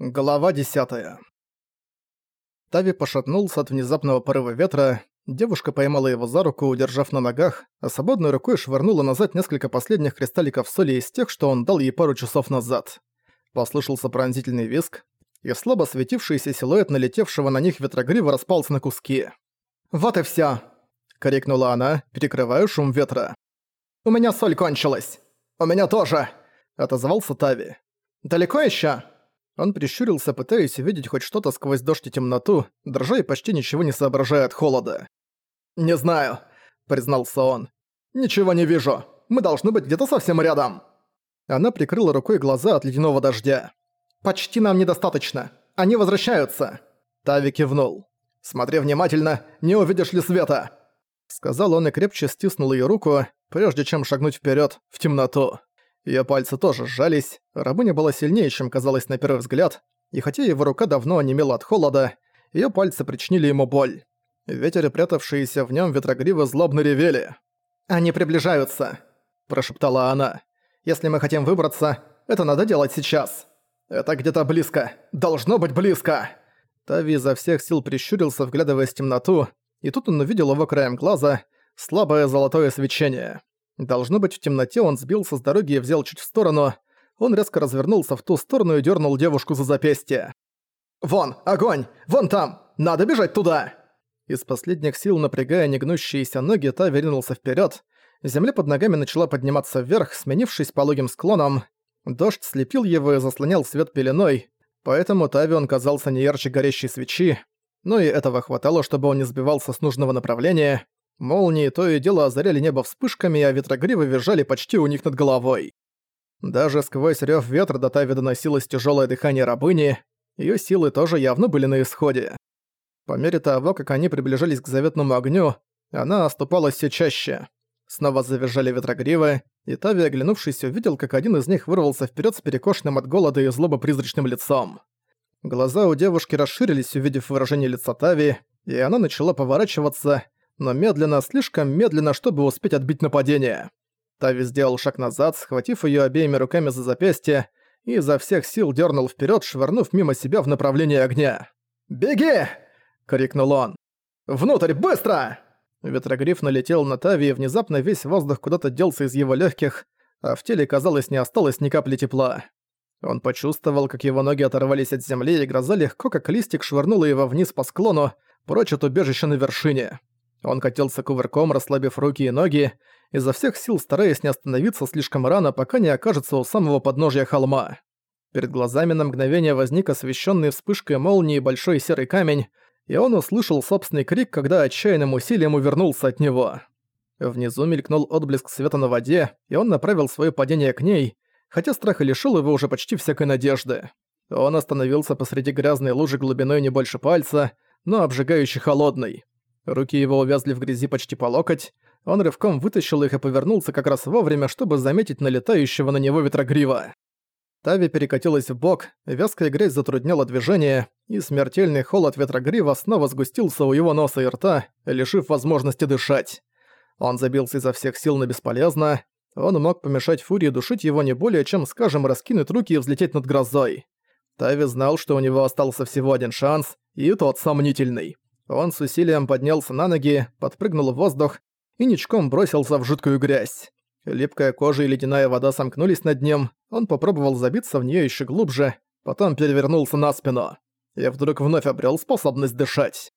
Глава 10. Тави пошатнулся от внезапного порыва ветра, девушка поймала его за руку, удержав на ногах, а свободной рукой швырнула назад несколько последних кристалликов соли из тех, что он дал ей пару часов назад. Послышался пронзительный визг, и слабо светившийся силуэт налетевшего на них ветрогрива распался на куски. «Вот и всё!» — крикнула она, перекрывая шум ветра. «У меня соль кончилась!» «У меня тоже!» — отозвался Тави. «Далеко ещё?» Он прищурился, пытаясь увидеть хоть что-то сквозь дождь и темноту, дрожа и почти ничего не соображая от холода. «Не знаю», — признался он. «Ничего не вижу. Мы должны быть где-то совсем рядом». Она прикрыла рукой глаза от ледяного дождя. «Почти нам недостаточно. Они возвращаются». Тави кивнул. «Смотри внимательно, не увидишь ли света?» Сказал он и крепче стиснул ее руку, прежде чем шагнуть вперед в темноту. Её пальцы тоже сжались, рабыня была сильнее, чем казалось на первый взгляд, и хотя его рука давно онемела от холода, её пальцы причинили ему боль. Ветер и прятавшиеся в нём ветрогривы злобно ревели. «Они приближаются», – прошептала она. «Если мы хотим выбраться, это надо делать сейчас. Это где-то близко. Должно быть близко!» Тави изо всех сил прищурился, вглядываясь в темноту, и тут он увидел его краем глаза слабое золотое свечение. Должно быть, в темноте он сбился с дороги и взял чуть в сторону. Он резко развернулся в ту сторону и дернул девушку за запястье. «Вон, огонь! Вон там! Надо бежать туда!» Из последних сил, напрягая негнущиеся ноги, та вернулся вперед. Земля под ногами начала подниматься вверх, сменившись пологим склоном. Дождь слепил его и заслонял свет пеленой, поэтому Тави он казался не ярче горящей свечи, но и этого хватало, чтобы он не сбивался с нужного направления. Молнии то и дело озаряли небо вспышками, а ветрогривы визжали почти у них над головой. Даже сквозь рёв ветра до Тави доносилось тяжёлое дыхание рабыни, её силы тоже явно были на исходе. По мере того, как они приближались к заветному огню, она оступалась всё чаще. Снова завизжали ветрогривы, и Тави, оглянувшись, увидел, как один из них вырвался вперёд с перекошенным от голода и злобо призрачным лицом. Глаза у девушки расширились, увидев выражение лица Тави, и она начала поворачиваться, но медленно, слишком медленно, чтобы успеть отбить нападение. Тави сделал шаг назад, схватив её обеими руками за запястье, и изо всех сил дернул вперед, швырнув мимо себя в направлении огня. «Беги!» — крикнул он. «Внутрь, быстро!» Ветрогриф налетел на Тави, и внезапно весь воздух куда-то делся из его легких, а в теле, казалось, не осталось ни капли тепла. Он почувствовал, как его ноги оторвались от земли, и гроза легко, как листик, швырнула его вниз по склону, прочь от убежища на вершине. Он катился кувырком, расслабив руки и ноги, изо всех сил стараясь не остановиться слишком рано, пока не окажется у самого подножья холма. Перед глазами на мгновение возник освещенный вспышкой молнии большой серый камень, и он услышал собственный крик, когда отчаянным усилием увернулся от него. Внизу мелькнул отблеск света на воде, и он направил свое падение к ней, хотя страх и лишил его уже почти всякой надежды. Он остановился посреди грязной лужи глубиной не больше пальца, но обжигающе холодной. Руки его увязли в грязи почти по локоть. Он рывком вытащил их и повернулся как раз вовремя, чтобы заметить налетающего на него ветрогрива. Тави перекатилась в бок, вязкая грязь затрудняла движение, и смертельный холод ветрогрива снова сгустился у его носа и рта, лишив возможности дышать. Он забился изо всех сил на бесполезно. Он мог помешать Фурии душить его не более, чем, скажем, раскинуть руки и взлететь над грозой. Тави знал, что у него остался всего один шанс, и тот сомнительный. Он с усилием поднялся на ноги, подпрыгнул в воздух и ничком бросился в жуткую грязь. Липкая кожа и ледяная вода сомкнулись над ним, он попробовал забиться в нее еще глубже, потом перевернулся на спину. И вдруг вновь обрел способность дышать.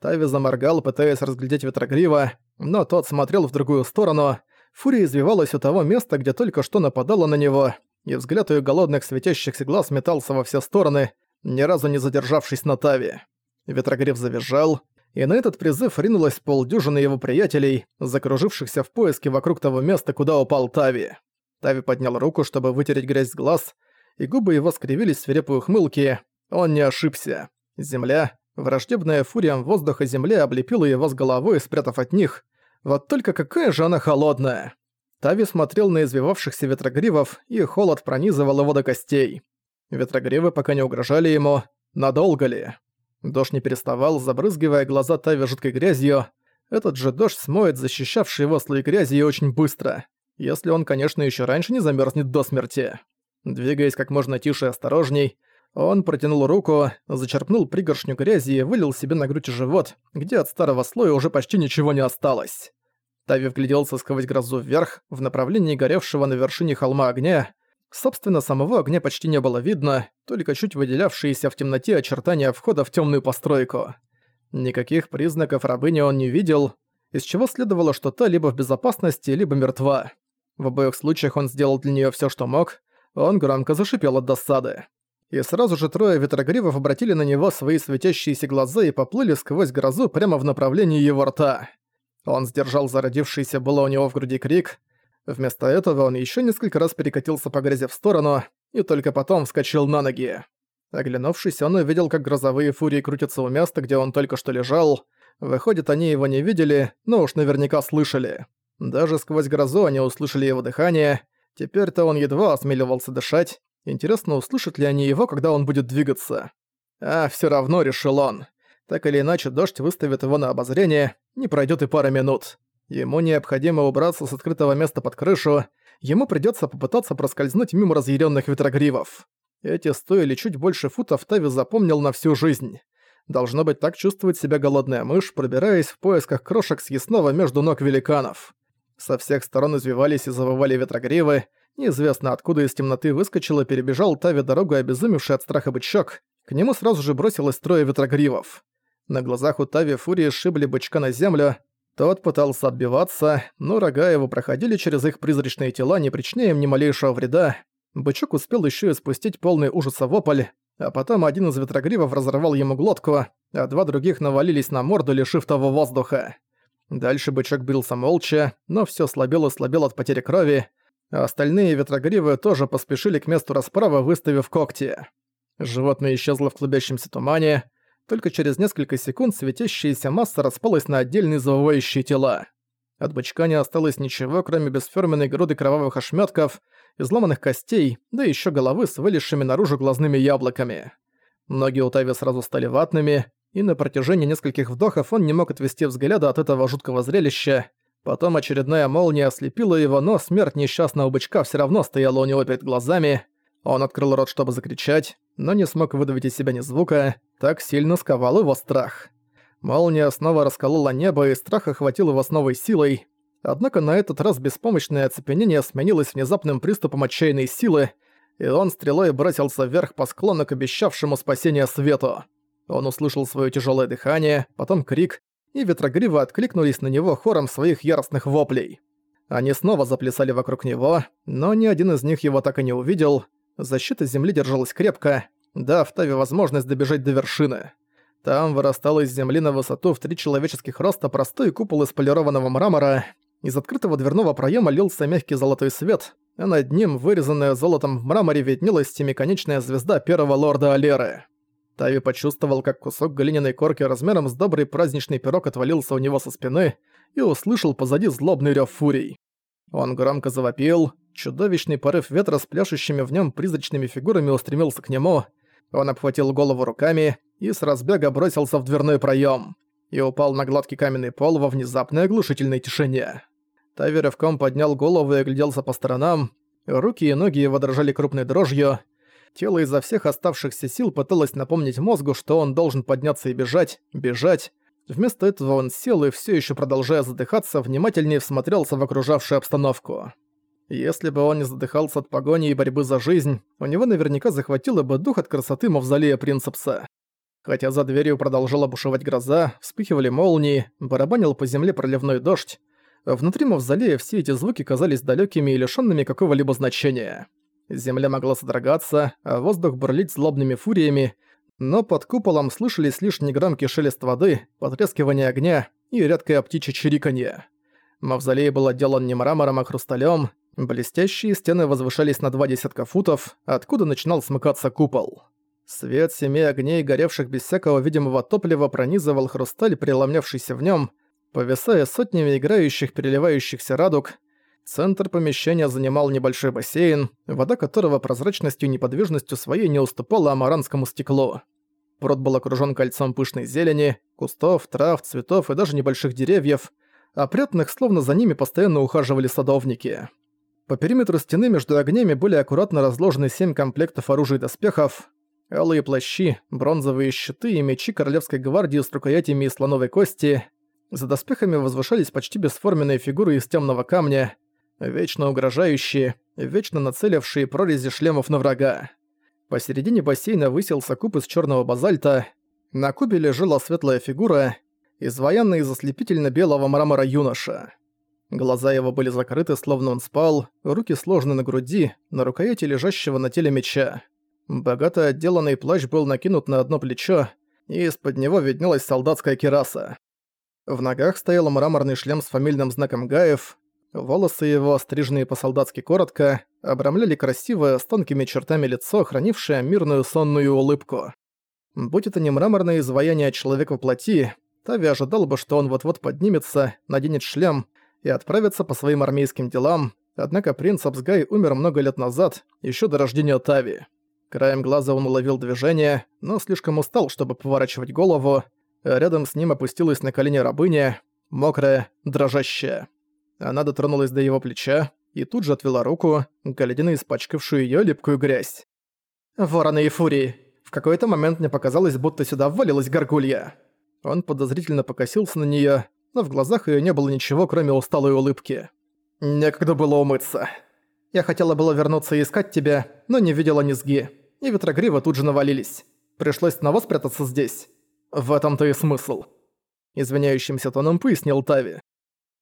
Тави заморгал, пытаясь разглядеть ветрогрива, но тот смотрел в другую сторону. Фурия извивалась у того места, где только что нападала на него, и взгляд ее голодных светящихся глаз метался во все стороны, ни разу не задержавшись на Тави. Ветрогриф завизжал, и на этот призыв ринулась полдюжины его приятелей, закружившихся в поиске вокруг того места, куда упал Тави. Тави поднял руку, чтобы вытереть грязь с глаз, и губы его скривились в свирепой ухмылке. Он не ошибся. Земля, враждебная фуриям воздуха земля облепила его с головой, спрятав от них. Вот только какая же она холодная! Тави смотрел на извивавшихся ветрогривов, и холод пронизывал его до костей. Ветрогривы пока не угрожали ему, надолго ли? Дождь не переставал, забрызгивая глаза Тави жидкой грязью. Этот же дождь смоет защищавший его слой грязи очень быстро, если он, конечно, еще раньше не замерзнет до смерти. Двигаясь как можно тише и осторожней, Он протянул руку, зачерпнул пригоршню грязи и вылил себе на грудь и живот, где от старого слоя уже почти ничего не осталось. Тави вгляделся сквозь грозу вверх, в направлении горевшего на вершине холма огня. Собственно, самого огня почти не было видно, только чуть выделявшиеся в темноте очертания входа в темную постройку. Никаких признаков рабыни он не видел, из чего следовало, что та либо в безопасности, либо мертва. В обоих случаях он сделал для нее все, что мог. Он громко зашипел от досады. И сразу же трое ветрогривов обратили на него свои светящиеся глаза и поплыли сквозь грозу прямо в направлении его рта. Он сдержал зародившийся было у него в груди крик. Вместо этого он еще несколько раз перекатился по грязи в сторону и только потом вскочил на ноги. Оглянувшись, он увидел, как грозовые фурии крутятся у места, где он только что лежал. Выходит, они его не видели, но уж наверняка слышали. Даже сквозь грозу они услышали его дыхание. Теперь-то он едва осмеливался дышать. Интересно, услышат ли они его, когда он будет двигаться. А все равно, решил он. Так или иначе, дождь выставит его на обозрение, не пройдет и пара минут. Ему необходимо убраться с открытого места под крышу, ему придется попытаться проскользнуть мимо разъяренных ветрогривов. Эти стоили чуть больше футов Тави запомнил на всю жизнь. Должно быть, так чувствует себя голодная мышь, пробираясь в поисках крошек съестного между ног великанов. Со всех сторон извивались и завывали ветрогривы, неизвестно откуда из темноты выскочил и перебежал Тави дорогу обезумевший от страха бычок, к нему сразу же бросилось трое ветрогривов. На глазах у Тави фурии сшибли бычка на землю, тот пытался отбиваться, но рога его проходили через их призрачные тела, не причиняя им ни малейшего вреда. Бычок успел еще и спустить полный ужаса вопль, а потом один из ветрогривов разорвал ему глотку, а два других навалились на морду, лишив того воздуха. Дальше бычок бился молча, но все слабел и слабел от потери крови, а остальные ветрогривы тоже поспешили к месту расправы, выставив когти. Животное исчезло в клубящемся тумане, только через несколько секунд светящаяся масса распалась на отдельные завывающие тела. От бычка не осталось ничего, кроме бесферменной груды кровавых ошметков, изломанных костей, да еще головы с вылезшими наружу глазными яблоками. Ноги у Тави сразу стали ватными, и на протяжении нескольких вдохов он не мог отвести взгляда от этого жуткого зрелища. Потом очередная молния ослепила его, но смерть несчастного бычка все равно стояла у него перед глазами. Он открыл рот, чтобы закричать, но не смог выдавить из себя ни звука, так сильно сковал его страх. Молния снова расколола небо, и страх охватил его с новой силой. Однако на этот раз беспомощное оцепенение сменилось внезапным приступом отчаянной силы, и он стрелой бросился вверх по склону к обещавшему спасение свету. Он услышал свое тяжелое дыхание, потом крик, и ветрогривы откликнулись на него хором своих яростных воплей. Они снова заплясали вокруг него, но ни один из них его так и не увидел. Защита земли держалась крепко, дав Таве возможность добежать до вершины. Там вырастал из земли на высоту в три человеческих роста простой купол из полированного мрамора. Из открытого дверного проема лился мягкий золотой свет, а над ним, вырезанная золотом в мраморе, виднелась семиконечная звезда первого лорда Алеры. Тави почувствовал, как кусок глиняной корки размером с добрый праздничный пирог отвалился у него со спины и услышал позади злобный рёв фурий. Он громко завопил, чудовищный порыв ветра с пляшущими в нем призрачными фигурами устремился к нему. Он обхватил голову руками и с разбега бросился в дверной проем и упал на гладкий каменный пол во внезапной оглушительной тишине. Тави рывком поднял голову и огляделся по сторонам. Руки и ноги его дрожали крупной дрожью. Тело изо всех оставшихся сил пыталось напомнить мозгу, что он должен подняться и бежать, бежать. Вместо этого он сел и все еще продолжая задыхаться, внимательнее всмотрелся в окружавшую обстановку. Если бы он не задыхался от погони и борьбы за жизнь, у него наверняка захватило бы дух от красоты мавзолея Принцепса. Хотя за дверью продолжала бушевать гроза, вспыхивали молнии, барабанил по земле проливной дождь, внутри мавзолея все эти звуки казались далекими и лишенными какого-либо значения. Земля могла содрогаться, а воздух бурлить злобными фуриями, но под куполом слышались лишь негромкий шелест воды, потрескивание огня и редкое птичье чириканье. Мавзолей был отделан не мрамором, а хрусталем, блестящие стены возвышались на два десятка футов, откуда начинал смыкаться купол. Свет семи огней, горевших без всякого видимого топлива, пронизывал хрусталь, преломнявшийся в нем, повисая сотнями играющих, переливающихся радуг, Центр помещения занимал небольшой бассейн, вода которого прозрачностью и неподвижностью своей не уступала амаранскому стеклу. Прот был окружён кольцом пышной зелени, кустов, трав, цветов и даже небольших деревьев, опрятных, словно за ними постоянно ухаживали садовники. По периметру стены между огнями были аккуратно разложены семь комплектов оружия и доспехов. Алые плащи, бронзовые щиты и мечи Королевской гвардии с рукоятями из слоновой кости. За доспехами возвышались почти бесформенные фигуры из темного камня, вечно угрожающие, вечно нацелившие прорези шлемов на врага. Посередине бассейна высился куб из черного базальта. На кубе лежала светлая фигура, изваянная из ослепительно-белого мрамора юноша. Глаза его были закрыты, словно он спал, руки сложены на груди, на рукояти лежащего на теле меча. Богато отделанный плащ был накинут на одно плечо, и из-под него виднелась солдатская кираса. В ногах стоял мраморный шлем с фамильным знаком Гаев, волосы его, стриженные по-солдатски коротко, обрамляли красивое, с тонкими чертами лицо, хранившее мирную сонную улыбку. Будь это не мраморное изваяние человека в плоти, Тави ожидал бы, что он вот-вот поднимется, наденет шлем и отправится по своим армейским делам, однако принц Абсгай умер много лет назад, еще до рождения Тави. Краем глаза он уловил движение, но слишком устал, чтобы поворачивать голову, рядом с ним опустилась на колени рабыня, мокрая, дрожащая. Она дотронулась до его плеча и тут же отвела руку, глядя на испачкавшую её липкую грязь. «Вороны и фурии! В какой-то момент мне показалось, будто сюда ввалилась горгулья!» Он подозрительно покосился на неё, но в глазах её не было ничего, кроме усталой улыбки. «Некогда было умыться. Я хотела было вернуться и искать тебя, но не видела низги, и ветрогривы тут же навалились. Пришлось снова спрятаться здесь. В этом-то и смысл». Извиняющимся тоном пояснил Тави.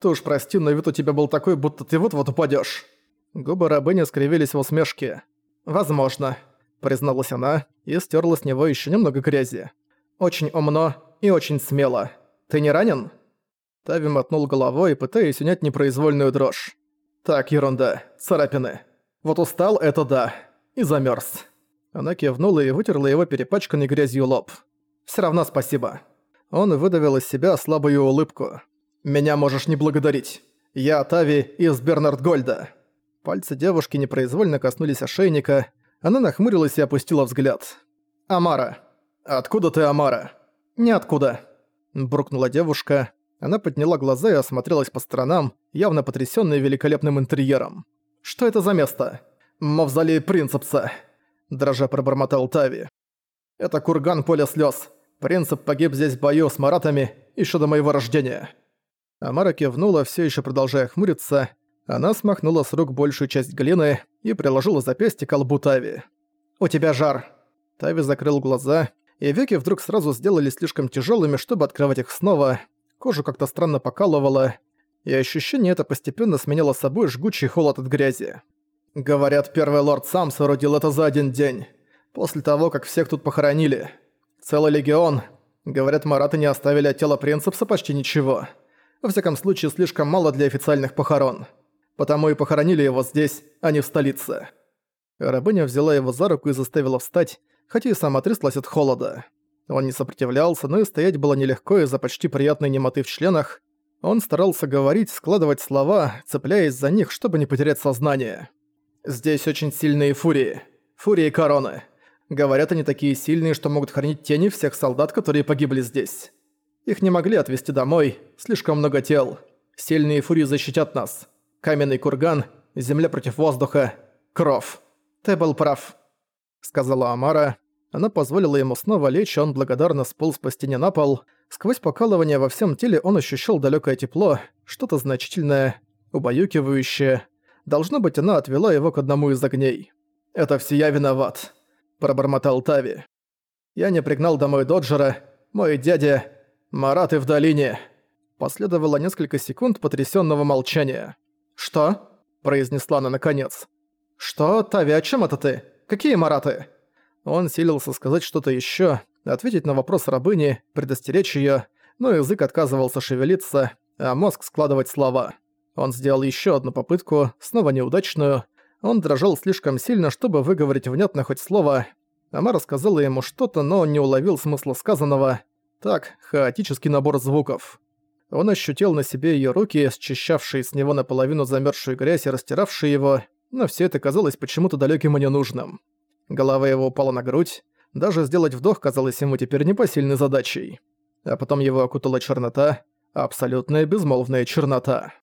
«Ты уж прости, но вид у тебя был такой, будто ты вот-вот упадёшь». Губы рабыни скривились в усмешке. «Возможно», — призналась она и стерла с него ещё немного грязи. «Очень умно и очень смело. Ты не ранен?» Тави мотнул головой, пытаясь унять непроизвольную дрожь. «Так, ерунда. Царапины. Вот устал, это да. И замёрз». Она кивнула и вытерла его перепачканный грязью лоб. «Всё равно спасибо». Он выдавил из себя слабую улыбку. «Меня можешь не благодарить. Я Тави из Бернард Гольда». Пальцы девушки непроизвольно коснулись ошейника. Она нахмурилась и опустила взгляд. «Амара». «Откуда ты, Амара?» «Ниоткуда», – буркнула девушка. Она подняла глаза и осмотрелась по сторонам, явно потрясённая великолепным интерьером. «Что это за место?» «Мавзолей Принцепса», – дрожа пробормотал Тави. «Это курган поля слёз. Принцип погиб здесь в бою с маратами ещё до моего рождения». Амара кивнула, всё ещё продолжая хмуриться. Она смахнула с рук большую часть глины и приложила запястье к колбу Тави. «У тебя жар». Тави закрыл глаза, и веки вдруг сразу сделали слишком тяжёлыми, чтобы открывать их снова. Кожу как-то странно покалывало, и ощущение это постепенно сменяло собой жгучий холод от грязи. Говорят, первый лорд сам соорудил это за один день. После того, как всех тут похоронили. Целый легион. Говорят, мараты не оставили от тела принцепса почти ничего. Во всяком случае, слишком мало для официальных похорон. Потому и похоронили его здесь, а не в столице. Рабыня взяла его за руку и заставила встать, хотя и сама тряслась от холода. Он не сопротивлялся, но и стоять было нелегко из-за почти приятной немоты в членах. Он старался говорить, складывать слова, цепляясь за них, чтобы не потерять сознание. «Здесь очень сильные фурии. Фурии короны. Говорят, они такие сильные, что могут хранить тени всех солдат, которые погибли здесь. Их не могли отвезти домой, слишком много тел. Сильные фурии защитят нас. Каменный курган, земля против воздуха, кров. Ты был прав», — сказала Амара. Она позволила ему снова лечь, и он благодарно сполз по стене на пол. Сквозь покалывание во всем теле он ощущал далекое тепло, что-то значительное, убаюкивающее. Должно быть, она отвела его к одному из огней. «Это все я виноват», — пробормотал Тави. «Я не пригнал домой Доджера. Мой дядя «Мараты в долине!» Последовало несколько секунд потрясённого молчания. «Что?» – произнесла она наконец. «Что, Тави, о чём это ты? Какие мараты?» Он силился сказать что-то ещё, ответить на вопрос рабыни, предостеречь её, но язык отказывался шевелиться, а мозг складывать слова. Он сделал ещё одну попытку, снова неудачную. Он дрожал слишком сильно, чтобы выговорить внятно хоть слово. Ама рассказала ему что-то, но он не уловил смысла сказанного. Так, хаотический набор звуков. Он ощутил на себе её руки, счищавшие с него наполовину замёрзшую грязь и растиравшие его, но всё это казалось почему-то далёким и ненужным. Голова его упала на грудь, даже сделать вдох казалось ему теперь непосильной задачей. А потом его окутала чернота, абсолютная безмолвная чернота.